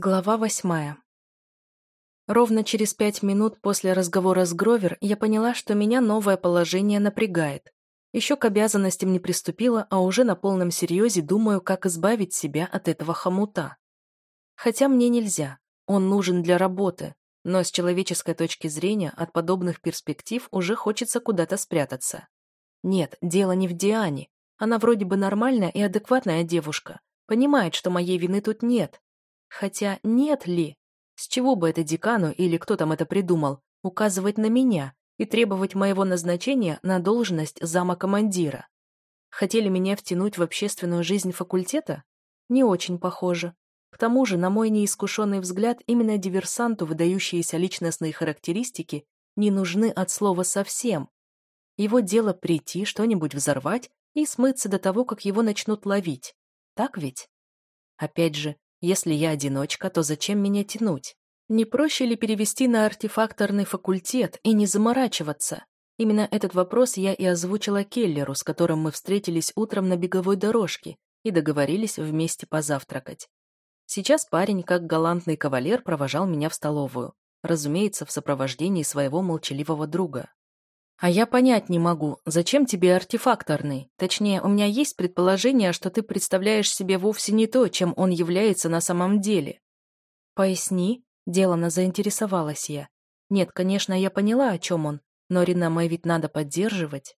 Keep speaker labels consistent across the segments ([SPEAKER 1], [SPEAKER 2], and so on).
[SPEAKER 1] Глава восьмая. Ровно через пять минут после разговора с Гровер я поняла, что меня новое положение напрягает. Еще к обязанностям не приступила, а уже на полном серьезе думаю, как избавить себя от этого хомута. Хотя мне нельзя, он нужен для работы, но с человеческой точки зрения от подобных перспектив уже хочется куда-то спрятаться. Нет, дело не в Диане. Она вроде бы нормальная и адекватная девушка, понимает, что моей вины тут нет, Хотя нет ли? С чего бы это декану или кто там это придумал, указывать на меня и требовать моего назначения на должность зама командира? Хотели меня втянуть в общественную жизнь факультета? Не очень похоже. К тому же, на мой неискушенный взгляд, именно диверсанту выдающиеся личностные характеристики не нужны от слова совсем. Его дело прийти, что-нибудь взорвать и смыться до того, как его начнут ловить. Так ведь? Опять же, если я одиночка, то зачем меня тянуть? Не проще ли перевести на артефакторный факультет и не заморачиваться? Именно этот вопрос я и озвучила Келлеру, с которым мы встретились утром на беговой дорожке и договорились вместе позавтракать. Сейчас парень, как галантный кавалер, провожал меня в столовую, разумеется, в сопровождении своего молчаливого друга. А я понять не могу, зачем тебе артефакторный? Точнее, у меня есть предположение, что ты представляешь себе вовсе не то, чем он является на самом деле. Поясни, делано заинтересовалась я. Нет, конечно, я поняла, о чем он, но Ринаме ведь надо поддерживать.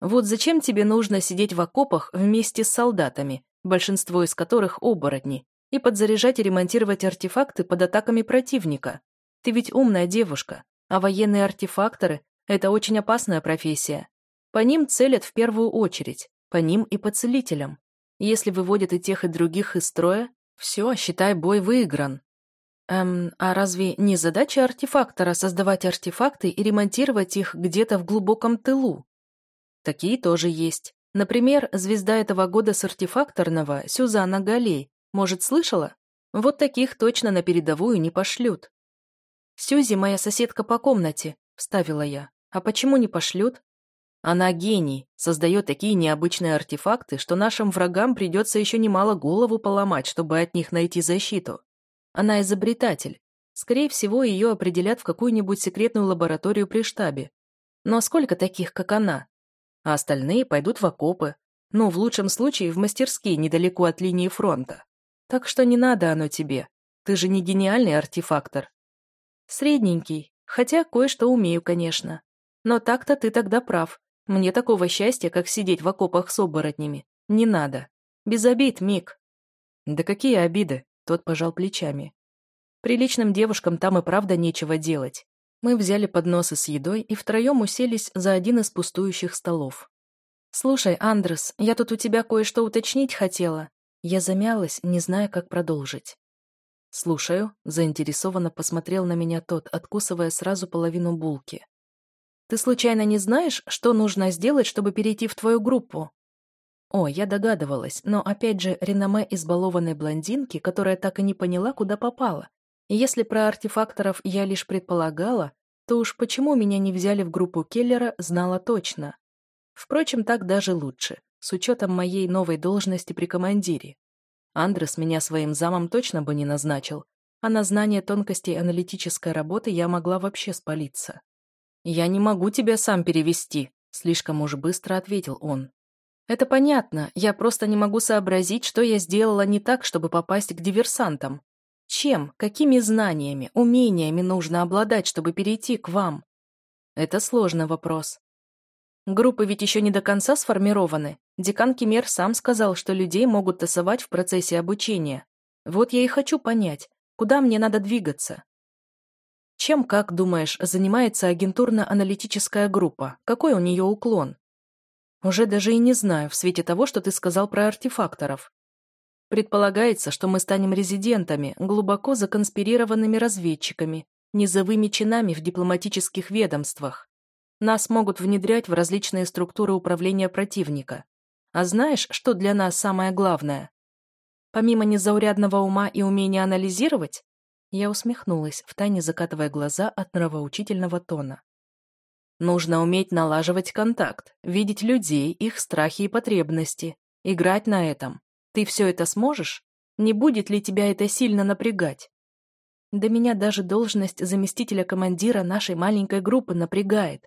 [SPEAKER 1] Вот зачем тебе нужно сидеть в окопах вместе с солдатами, большинство из которых оборотни, и подзаряжать и ремонтировать артефакты под атаками противника? Ты ведь умная девушка, а военные артефакторы это очень опасная профессия. По ним целят в первую очередь, по ним и по целителям. Если выводят и тех, и других из строя, все, считай, бой выигран. Эм, а разве не задача артефактора создавать артефакты и ремонтировать их где-то в глубоком тылу? Такие тоже есть. Например, звезда этого года с артефакторного, Сюзанна Галей. Может, слышала? Вот таких точно на передовую не пошлют. «Сюзи моя соседка по комнате», — вставила я. А почему не пошлют? Она гений, создает такие необычные артефакты, что нашим врагам придется еще немало голову поломать, чтобы от них найти защиту. Она изобретатель. Скорее всего, ее определят в какую-нибудь секретную лабораторию при штабе. Но сколько таких, как она? А остальные пойдут в окопы. Ну, в лучшем случае, в мастерские недалеко от линии фронта. Так что не надо оно тебе. Ты же не гениальный артефактор. Средненький, хотя кое-что умею, конечно. Но так-то ты тогда прав. Мне такого счастья, как сидеть в окопах с оборотнями, не надо. Без обид, Мик. Да какие обиды? Тот пожал плечами. Приличным девушкам там и правда нечего делать. Мы взяли подносы с едой и втроем уселись за один из пустующих столов. «Слушай, Андрес, я тут у тебя кое-что уточнить хотела». Я замялась, не зная, как продолжить. «Слушаю», — заинтересованно посмотрел на меня тот, откусывая сразу половину булки. Ты случайно не знаешь, что нужно сделать, чтобы перейти в твою группу?» О, я догадывалась, но опять же реноме избалованной блондинки, которая так и не поняла, куда попала. И если про артефакторов я лишь предполагала, то уж почему меня не взяли в группу Келлера, знала точно. Впрочем, так даже лучше, с учетом моей новой должности при командире. Андрес меня своим замом точно бы не назначил, а на знание тонкостей аналитической работы я могла вообще спалиться. «Я не могу тебя сам перевести», — слишком уж быстро ответил он. «Это понятно, я просто не могу сообразить, что я сделала не так, чтобы попасть к диверсантам. Чем, какими знаниями, умениями нужно обладать, чтобы перейти к вам?» Это сложный вопрос. Группы ведь еще не до конца сформированы. Декан Кемер сам сказал, что людей могут тасовать в процессе обучения. Вот я и хочу понять, куда мне надо двигаться. Чем, как думаешь, занимается агентурно-аналитическая группа? Какой у нее уклон? Уже даже и не знаю, в свете того, что ты сказал про артефакторов. Предполагается, что мы станем резидентами, глубоко законспирированными разведчиками, низовыми чинами в дипломатических ведомствах. Нас могут внедрять в различные структуры управления противника. А знаешь, что для нас самое главное? Помимо незаурядного ума и умения анализировать, я усмехнулась, втайне закатывая глаза от нравоучительного тона. Нужно уметь налаживать контакт, видеть людей, их страхи и потребности, играть на этом. Ты все это сможешь? Не будет ли тебя это сильно напрягать? Да меня даже должность заместителя командира нашей маленькой группы напрягает.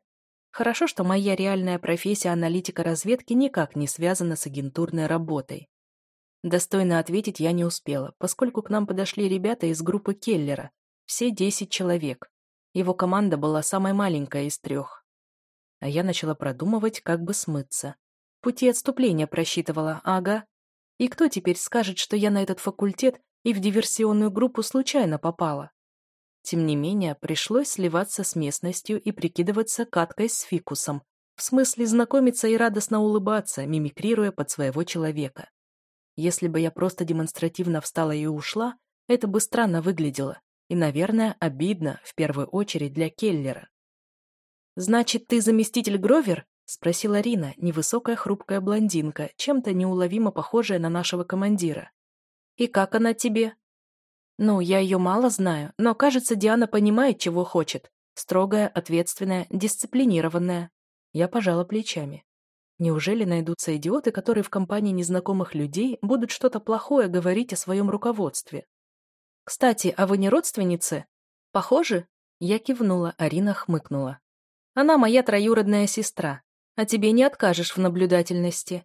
[SPEAKER 1] Хорошо, что моя реальная профессия аналитика разведки никак не связана с агентурной работой. Достойно ответить я не успела, поскольку к нам подошли ребята из группы Келлера, все 10 человек. Его команда была самой маленькой из трех. А я начала продумывать, как бы смыться. Пути отступления просчитывала, ага. И кто теперь скажет, что я на этот факультет и в диверсионную группу случайно попала? Тем не менее, пришлось сливаться с местностью и прикидываться каткой с фикусом, в смысле знакомиться и радостно улыбаться, мимикрируя под своего человека. Если бы я просто демонстративно встала и ушла, это бы странно выглядело. И, наверное, обидно, в первую очередь, для Келлера. «Значит, ты заместитель Гровер?» — спросила Рина, невысокая хрупкая блондинка, чем-то неуловимо похожая на нашего командира. «И как она тебе?» «Ну, я ее мало знаю, но, кажется, Диана понимает, чего хочет. Строгая, ответственная, дисциплинированная». Я пожала плечами. Неужели найдутся идиоты, которые в компании незнакомых людей будут что-то плохое говорить о своем руководстве? «Кстати, а вы не родственницы?» «Похожи?» Я кивнула, Арина хмыкнула. «Она моя троюродная сестра, а тебе не откажешь в наблюдательности.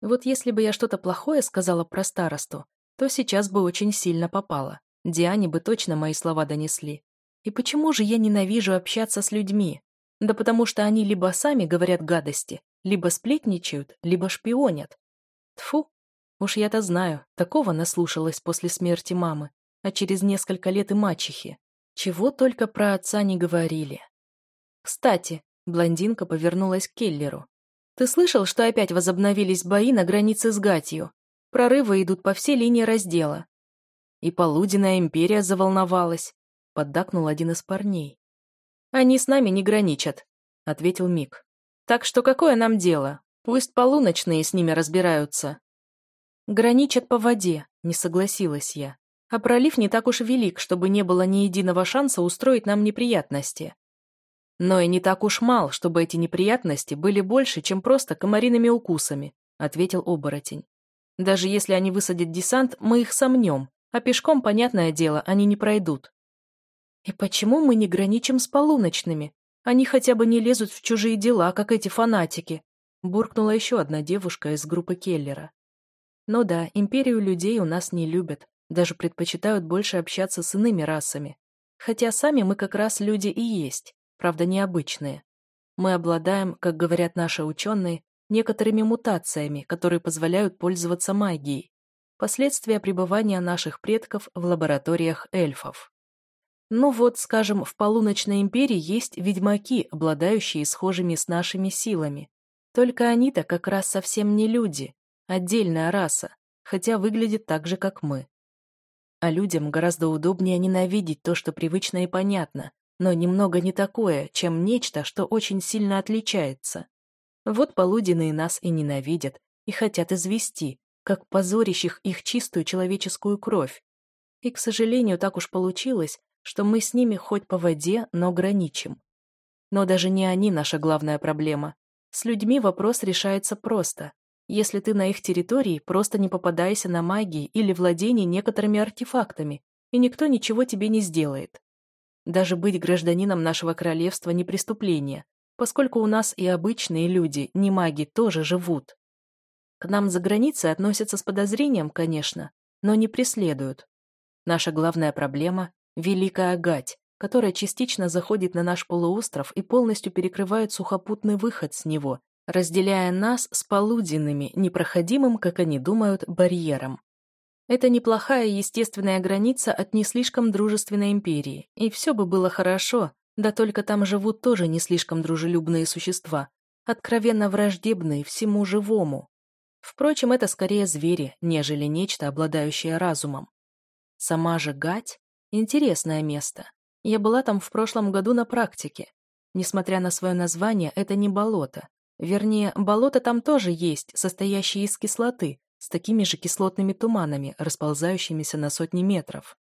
[SPEAKER 1] Вот если бы я что-то плохое сказала про старосту, то сейчас бы очень сильно попала. Диане бы точно мои слова донесли. И почему же я ненавижу общаться с людьми? Да потому что они либо сами говорят гадости, либо сплетничают, либо шпионят. Тфу, уж я-то знаю, такого наслушалась после смерти мамы, а через несколько лет и мачехи. Чего только про отца не говорили. Кстати, блондинка повернулась к Келлеру. Ты слышал, что опять возобновились бои на границе с Гатью? Прорывы идут по всей линии раздела. И полуденная империя заволновалась, поддакнул один из парней. Они с нами не граничат, ответил Мик. Так что какое нам дело? Пусть полуночные с ними разбираются. Граничат по воде, не согласилась я. А пролив не так уж велик, чтобы не было ни единого шанса устроить нам неприятности. Но и не так уж мал, чтобы эти неприятности были больше, чем просто комариными укусами, ответил оборотень. Даже если они высадят десант, мы их сомнем, а пешком, понятное дело, они не пройдут. И почему мы не граничим с полуночными? Они хотя бы не лезут в чужие дела, как эти фанатики», буркнула еще одна девушка из группы Келлера. «Ну да, империю людей у нас не любят, даже предпочитают больше общаться с иными расами. Хотя сами мы как раз люди и есть, правда необычные. Мы обладаем, как говорят наши ученые, некоторыми мутациями, которые позволяют пользоваться магией. Последствия пребывания наших предков в лабораториях эльфов. Ну вот, скажем, в полуночной империи есть ведьмаки, обладающие схожими с нашими силами. Только они-то как раз совсем не люди, отдельная раса, хотя выглядят так же, как мы. А людям гораздо удобнее ненавидеть то, что привычно и понятно, но немного не такое, чем нечто, что очень сильно отличается. Вот полуденные нас и ненавидят, и хотят извести, как позорящих их чистую человеческую кровь. И, к сожалению, так уж получилось, что мы с ними хоть по воде, но граничим. Но даже не они наша главная проблема. С людьми вопрос решается просто. Если ты на их территории, просто не попадайся на магии или владение некоторыми артефактами, и никто ничего тебе не сделает. Даже быть гражданином нашего королевства не преступление, поскольку у нас и обычные люди, не маги, тоже живут. К нам за границей относятся с подозрением, конечно, но не преследуют. Наша главная проблема Великая Гать, которая частично заходит на наш полуостров и полностью перекрывает сухопутный выход с него, разделяя нас с полуденными, непроходимым, как они думают, барьером. Это неплохая естественная граница от не слишком дружественной империи, и все бы было хорошо, да только там живут тоже не слишком дружелюбные существа, откровенно враждебные всему живому. Впрочем, это скорее звери, нежели нечто, обладающее разумом. Сама же гать Интересное место. Я была там в прошлом году на практике. Несмотря на свое название, это не болото. Вернее, болото там тоже есть, состоящее из кислоты, с такими же кислотными туманами, расползающимися на сотни метров.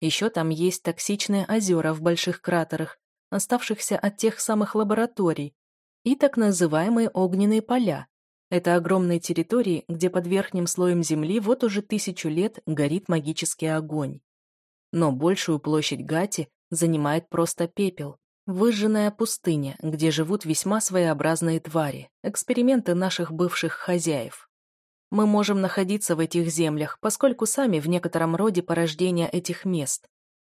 [SPEAKER 1] Еще там есть токсичные озера в больших кратерах, оставшихся от тех самых лабораторий, и так называемые огненные поля. Это огромные территории, где под верхним слоем земли вот уже тысячу лет горит магический огонь. Но большую площадь Гати занимает просто пепел. Выжженная пустыня, где живут весьма своеобразные твари, эксперименты наших бывших хозяев. Мы можем находиться в этих землях, поскольку сами в некотором роде порождения этих мест.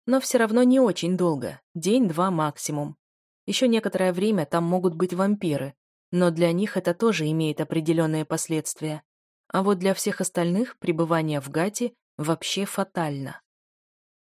[SPEAKER 1] Но все равно не очень долго, день-два максимум. Еще некоторое время там могут быть вампиры, но для них это тоже имеет определенные последствия. А вот для всех остальных пребывание в Гате вообще фатально.